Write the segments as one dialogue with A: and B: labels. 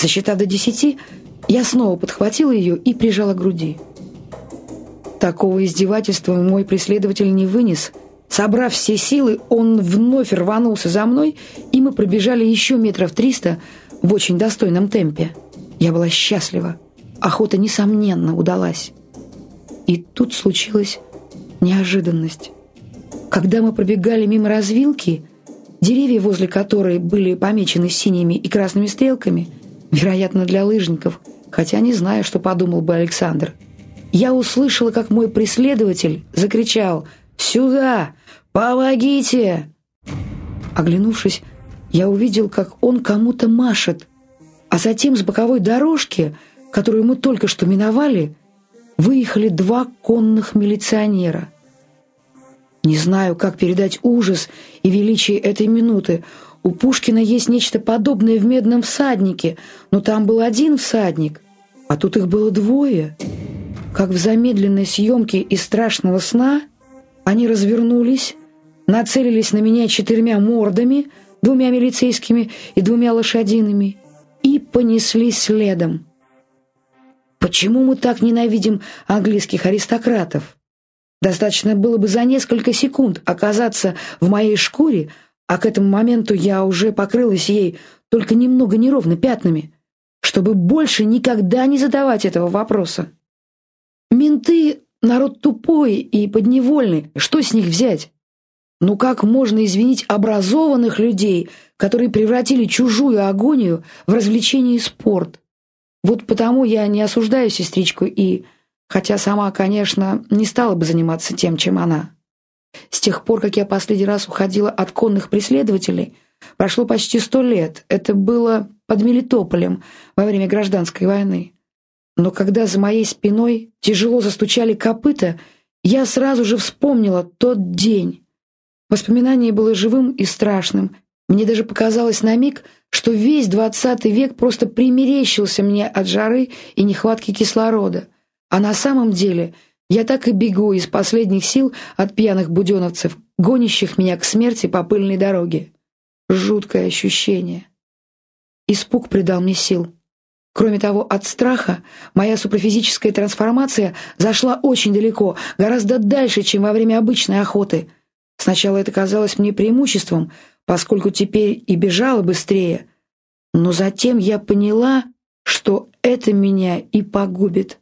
A: Засчитав до десяти, я снова подхватила ее и прижала к груди. Такого издевательства мой преследователь не вынес. Собрав все силы, он вновь рванулся за мной, и мы пробежали еще метров триста в очень достойном темпе. Я была счастлива. Охота, несомненно, удалась. И тут случилась неожиданность. Когда мы пробегали мимо развилки, деревья, возле которой были помечены синими и красными стрелками, вероятно, для лыжников, хотя не знаю, что подумал бы Александр, я услышала, как мой преследователь закричал «Сюда! Помогите!» Оглянувшись, я увидел, как он кому-то машет, а затем с боковой дорожки, которую мы только что миновали, выехали два конных милиционера. Не знаю, как передать ужас и величие этой минуты. У Пушкина есть нечто подобное в «Медном всаднике», но там был один всадник, а тут их было двое. Как в замедленной съемке из «Страшного сна» они развернулись, нацелились на меня четырьмя мордами, двумя милицейскими и двумя лошадиными, и понеслись следом. Почему мы так ненавидим английских аристократов? Достаточно было бы за несколько секунд оказаться в моей шкуре, а к этому моменту я уже покрылась ей только немного неровно пятнами, чтобы больше никогда не задавать этого вопроса. Менты — народ тупой и подневольный, что с них взять? Ну как можно извинить образованных людей, которые превратили чужую агонию в развлечение и спорт? Вот потому я не осуждаю сестричку и, хотя сама, конечно, не стала бы заниматься тем, чем она. С тех пор, как я последний раз уходила от конных преследователей, прошло почти сто лет. Это было под Мелитополем во время гражданской войны. Но когда за моей спиной тяжело застучали копыта, я сразу же вспомнила тот день. Воспоминание было живым и страшным. Мне даже показалось на миг, что весь двадцатый век просто примерещился мне от жары и нехватки кислорода. А на самом деле я так и бегу из последних сил от пьяных буденовцев, гонящих меня к смерти по пыльной дороге. Жуткое ощущение. Испуг придал мне сил. Кроме того, от страха моя супрофизическая трансформация зашла очень далеко, гораздо дальше, чем во время обычной охоты. Сначала это казалось мне преимуществом, поскольку теперь и бежала быстрее. Но затем я поняла, что это меня и погубит.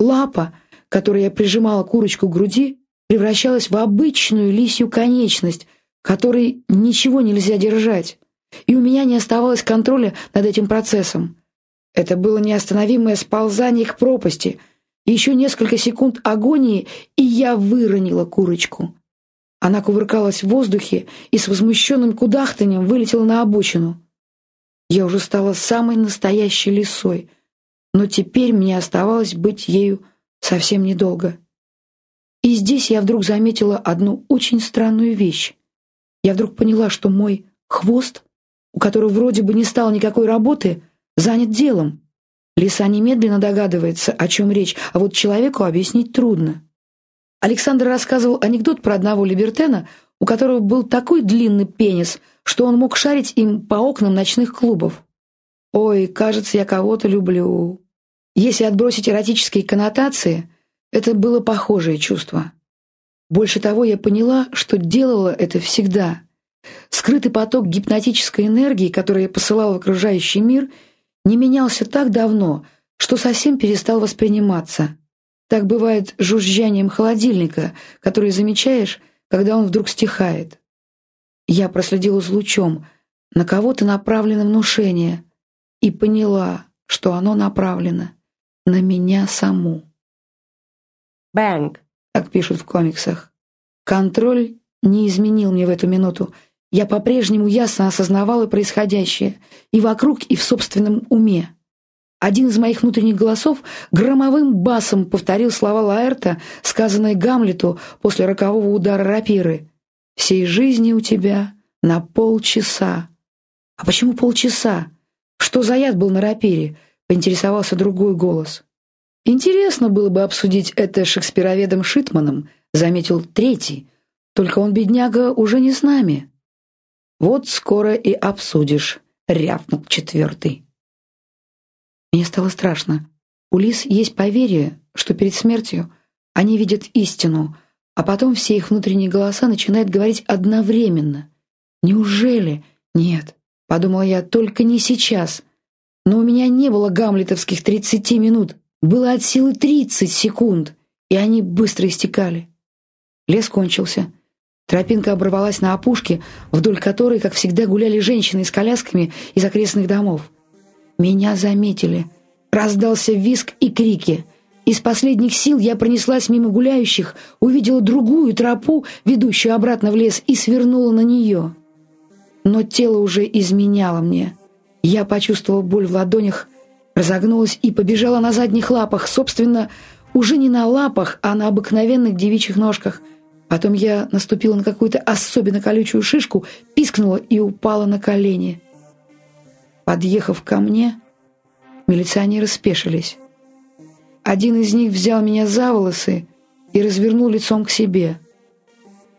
A: Лапа, которой я прижимала курочку к груди, превращалась в обычную лисью конечность, которой ничего нельзя держать, и у меня не оставалось контроля над этим процессом. Это было неостановимое сползание к пропасти, еще несколько секунд агонии, и я выронила курочку. Она кувыркалась в воздухе и с возмущенным кудахтанием вылетела на обочину. Я уже стала самой настоящей лисой, но теперь мне оставалось быть ею совсем недолго. И здесь я вдруг заметила одну очень странную вещь. Я вдруг поняла, что мой хвост, у которого вроде бы не стало никакой работы, занят делом. Лиса немедленно догадывается, о чем речь, а вот человеку объяснить трудно. Александр рассказывал анекдот про одного либертена, у которого был такой длинный пенис, что он мог шарить им по окнам ночных клубов. «Ой, кажется, я кого-то люблю». Если отбросить эротические коннотации, это было похожее чувство. Больше того, я поняла, что делала это всегда. Скрытый поток гипнотической энергии, который я посылала в окружающий мир, не менялся так давно, что совсем перестал восприниматься. Так бывает с жужжанием холодильника, который замечаешь, когда он вдруг стихает. Я проследила с лучом, на кого-то направлено внушение, и поняла, что оно направлено на меня саму.
B: Бэнк,
A: так пишут в комиксах. Контроль не изменил мне в эту минуту. Я по-прежнему ясно осознавала происходящее и вокруг, и в собственном уме. Один из моих внутренних голосов громовым басом повторил слова Лаэрта, сказанные Гамлету после рокового удара рапиры. «Всей жизни у тебя на полчаса». «А почему полчаса? Что за яд был на рапире?» — поинтересовался другой голос. «Интересно было бы обсудить это шекспироведом Шитманом», — заметил третий. «Только он, бедняга, уже не с нами». «Вот скоро и обсудишь», — рявкнул четвертый. Мне стало страшно. У лис есть поверье, что перед смертью они видят истину, а потом все их внутренние голоса начинают говорить одновременно. Неужели? Нет, подумала я, только не сейчас. Но у меня не было гамлетовских 30 минут, было от силы 30 секунд, и они быстро истекали. Лес кончился. Тропинка оборвалась на опушке, вдоль которой, как всегда, гуляли женщины с колясками из окрестных домов. Меня заметили. Раздался визг и крики. Из последних сил я пронеслась мимо гуляющих, увидела другую тропу, ведущую обратно в лес, и свернула на нее. Но тело уже изменяло мне. Я почувствовала боль в ладонях, разогнулась и побежала на задних лапах, собственно, уже не на лапах, а на обыкновенных девичьих ножках – Потом я наступила на какую-то особенно колючую шишку, пискнула и упала на колени. Подъехав ко мне, милиционеры спешились. Один из них взял меня за волосы и развернул лицом к себе.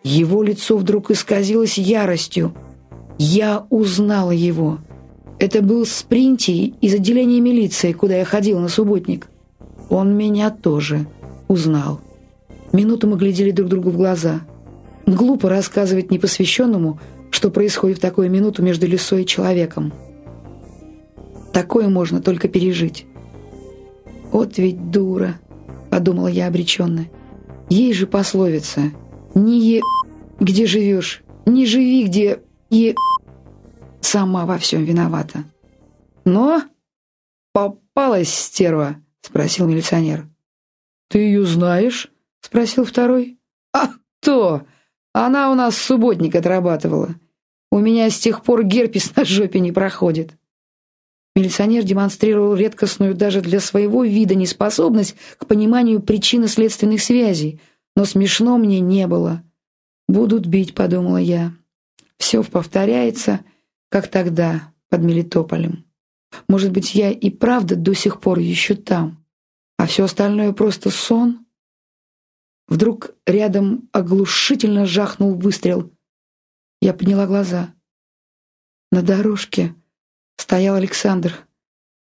A: Его лицо вдруг исказилось яростью. Я узнала его. Это был Спринти из отделения милиции, куда я ходил на субботник. Он меня тоже узнал. Минуту мы глядели друг другу в глаза. Глупо рассказывать непосвященному, что происходит в такую минуту между лисой и человеком. Такое можно только пережить. «Вот ведь дура», — подумала я обреченно. «Ей же пословица. Не е... где живешь, не живи, где е... сама во всем виновата». «Но попалась стерва?» — спросил милиционер. «Ты ее знаешь?» — спросил второй. «А то! Она у нас субботник отрабатывала. У меня с тех пор герпес на жопе не проходит». Милиционер демонстрировал редкостную даже для своего вида неспособность к пониманию причинно-следственных связей, но смешно мне не было. «Будут бить», — подумала я. «Все повторяется, как тогда, под Мелитополем. Может быть, я и правда до сих пор еще там, а все остальное просто сон?» Вдруг рядом оглушительно жахнул выстрел. Я подняла глаза. На дорожке стоял Александр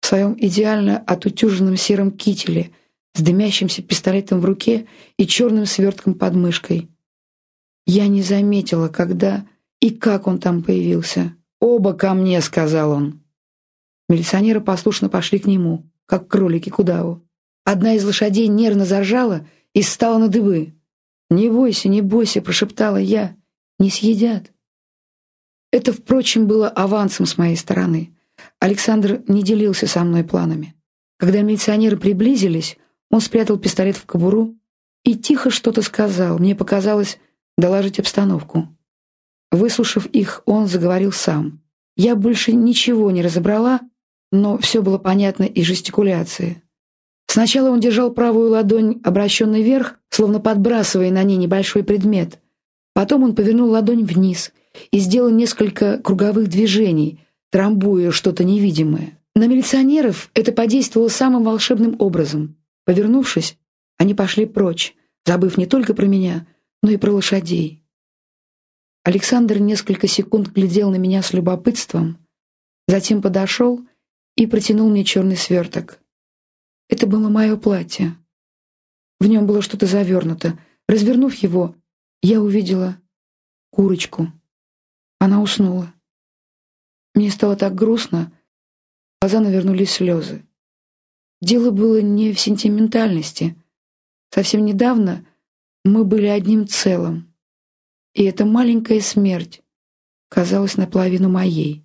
A: в своем идеально отутюженном сером кителе с дымящимся пистолетом в руке и черным свертком под мышкой. Я не заметила, когда и как он там появился. «Оба ко мне», — сказал он. Милиционеры послушно пошли к нему, как кролики к удаву. Одна из лошадей нервно заржала — и стала на дыбы. «Не бойся, не бойся», — прошептала я, — «не съедят». Это, впрочем, было авансом с моей стороны. Александр не делился со мной планами. Когда милиционеры приблизились, он спрятал пистолет в кобуру и тихо что-то сказал. Мне показалось доложить обстановку. Выслушав их, он заговорил сам. Я больше ничего не разобрала, но все было понятно из жестикуляции. Сначала он держал правую ладонь обращенной вверх, словно подбрасывая на ней небольшой предмет. Потом он повернул ладонь вниз и сделал несколько круговых движений, трамбуя что-то невидимое. На милиционеров это подействовало самым волшебным образом. Повернувшись, они пошли прочь, забыв не только про меня, но и про лошадей. Александр несколько секунд глядел на меня с любопытством, затем подошел и протянул мне черный сверток. Это было мое платье. В нем было что-то завернуто. Развернув его, я увидела курочку. Она уснула. Мне стало так грустно, в глаза навернулись слезы. Дело было не в сентиментальности. Совсем недавно мы были одним целым, и эта маленькая смерть казалась наполовину моей.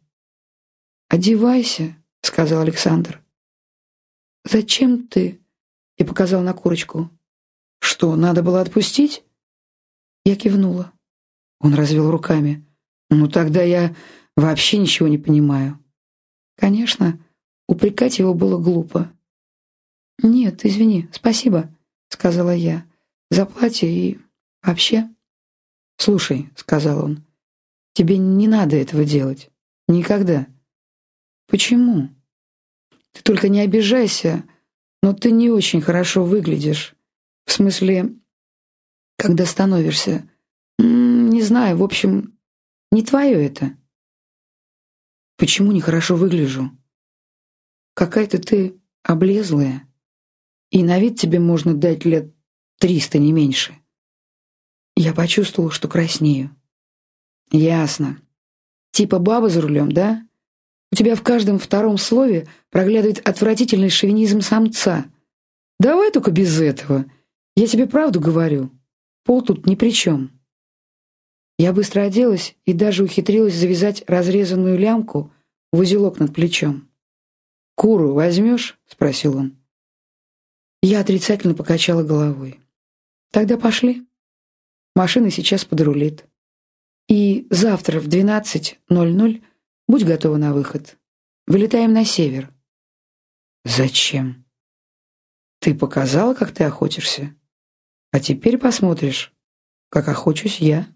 A: «Одевайся», — сказал Александр. «Зачем ты?» — я показал на курочку. «Что, надо было отпустить?» Я кивнула. Он развел руками. «Ну тогда я вообще ничего не понимаю». Конечно, упрекать его было глупо. «Нет, извини, спасибо», — сказала я, — «за платье и вообще». «Слушай», — сказал он, — «тебе не надо этого делать. Никогда». «Почему?» Ты только не обижайся, но ты не очень хорошо выглядишь. В смысле, когда становишься. Не знаю, в общем, не твое это. Почему нехорошо выгляжу? Какая-то ты облезлая, и на вид тебе можно дать лет триста, не меньше. Я почувствовал, что краснею. Ясно. Типа баба за рулем, да? У тебя в каждом втором слове проглядывает отвратительный шовинизм самца. Давай только без этого. Я тебе правду говорю. Пол тут ни при чем. Я быстро оделась и даже ухитрилась завязать разрезанную лямку в узелок над плечом. «Куру возьмешь?» — спросил он. Я отрицательно покачала головой. «Тогда пошли. Машина сейчас подрулит. И завтра в 12.00 будь готова на выход. Вылетаем на север». «Зачем?» «Ты показала, как ты охотишься? А теперь посмотришь, как охочусь я».